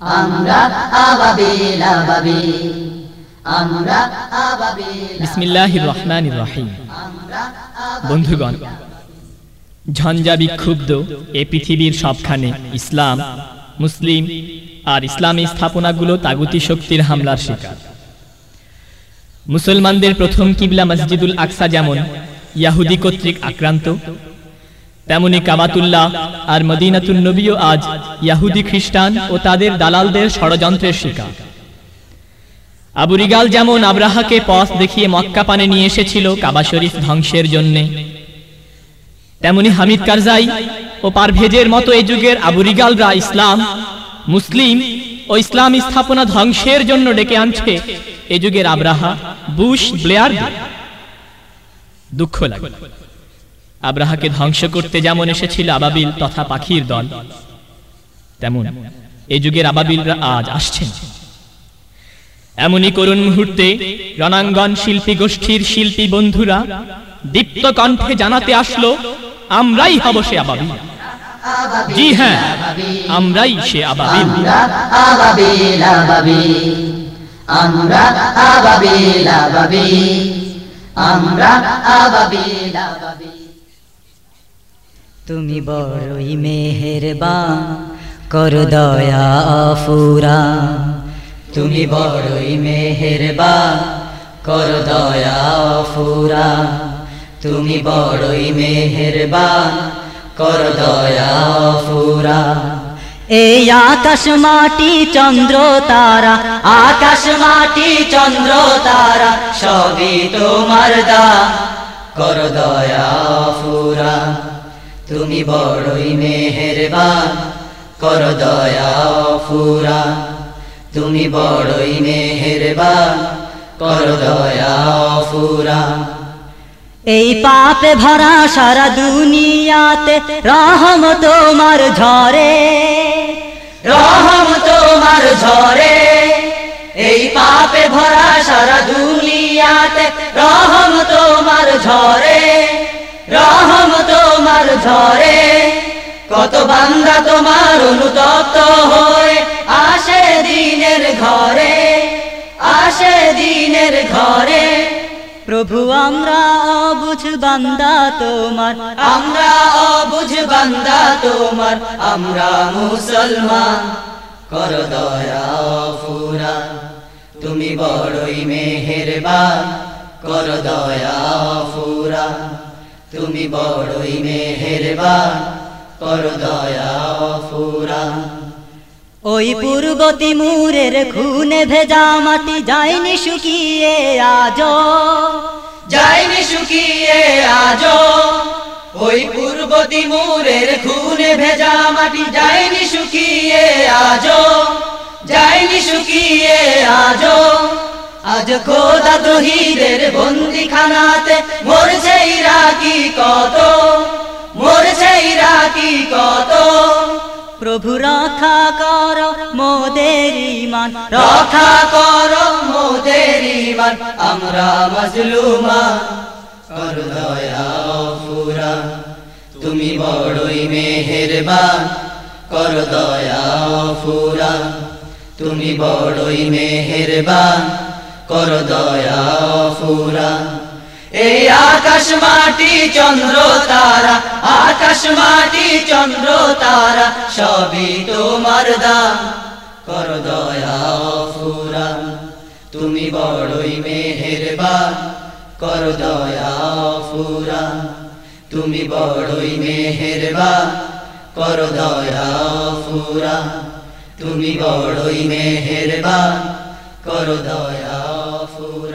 আমরা আবাবিল আবাবিল আমরা আবাবিল বিসমিল্লাহির রহমানির রহিম। আমরা বন্ধুগণ ঝঞ্ঝা বিক্ষুব্ধ এ পৃথিবীর সবখানে ইসলাম মুসলিম আর ইসলামী স্থাপনাগুলো তাগুতি শক্তির হামলার শিকার। মুসলমানদের প্রথম কিবলা মসজিদুল আকসা যেমন ইয়াহুদি কর্তৃক আক্রান্ত তেমনি কাবাতুল্লাহ আর মদিনাতুন নবীও আজ ইয়াহুদি খ্রিস্টান ও তাদের দালালদের ষড়যন্ত্রের শিকার। আবু রিগাল যেমন আব্রাহাকে পথ দেখিয়ে মক্কা পানে নিয়ে এসেছিল কাবা শরীফ ধ্বংসের জন্যে, তেমনি হামিদ কারজাই ও পারভেজের মতো এই যুগের আবু রিগালরা ইসলাম, মুসলিম ও ইসলাম স্থাপনা ধ্বংসের জন্য ডেকে আনছে এ যুগের আব্রাহা, বুশ ব্লেয়ার দুঃখ লাগে। আব্রাহাকে ধ্বংস করতে যেমন এসেছিল আবাবিল তথা পাখির দল, তেমন এই যুগের আবাবিলরা আজ আসছেন। এমনই করুণ মুহূর্তে রণাঙ্গন শিল্পী গোষ্ঠীর শিল্পী বন্ধুরা দীপ্ত কণ্ঠে জানাতে আসলো, আমরাই হব সে আবাবিল। জি হ্যাঁ আমরাই সে আবাবিল। আমরা আবাবিল আবাবিল। আমরা আবাবিল আবাবিল। তুমি বড়ই মেহেরবান কর দয়া ফুরা তুমি বড়ই মেহেরবান কর দয়া ফুরা তুমি বড়ই মেহেরবান কর দয়া ফুরা এই আকাশ মাটি চন্দ্র তারা আকাশ মাটি চন্দ্র তারা সবই তোমার দা। কর দয়া ফুরা তুমি বড়ই মেহেরবান কর দয়া ফুরা তুমি বড়ই মেহেরবান কর দয়া ফুরা এই পাপে ভরা সারা দুনিয়াতে রহম তোমার ঝরে রহম তোমার ঝরে। এই পাপে ভরা সারা দুনিয়াতে রহম তোমার ঝরে। ঝরে, কত বান্দা তোমার অনুতপ্ত হয়ে। আসে দিনের ঘরে, আসে দিনের ঘরে। প্রভু, আমরা অবুঝ বান্দা তোমার, আমরা অবুঝ বান্দা তোমার, আমরা মুসলমান। কর দয়া ফুরা, তুমি বড়ই মেহেরবান। কর দয়া ফুরা। তুমি বড়ই মেহেরবান কর দয়া ফুরা ওই পূর্ব তিমুরের খুনে ভেজা মাটি যায়নি শুকিয়ে আজ যায়নি শুকিয়ে আজ ওই পূর্ব তিমুরের খুনে ভেজা মাটি যায়নি শুকিয়ে আজ যায়নি শুকিয়ে আজ খোদা তহিদের বন্দিখানাতে মরছে ইরাকি কত? মরছে ইরাকি কত? প্রভু রক্ষা কর মোদের ইমান রক্ষা কর মোদের ইমান আমরা মজলুমা কর দয়া ফুরা তুমি বড়ই মেহেরবান। কর দয়া ফুরা তুমি বড়ই মেহেরবান। কর দয়া ফুরা। এই আকাশ মাটি, চন্দ্র তারা, আকাশ মাটি, চন্দ্র তারা, সবই তোমার দান। কর দয়া ফুরা, তুমি বড়ই মেহেরবান। কর দয়া ফুরা, তুমি বড়ই মেহেরবান। কর দয়া ফুরা, তুমি বড়ই মেহেরবান। কর দয়া ফুরা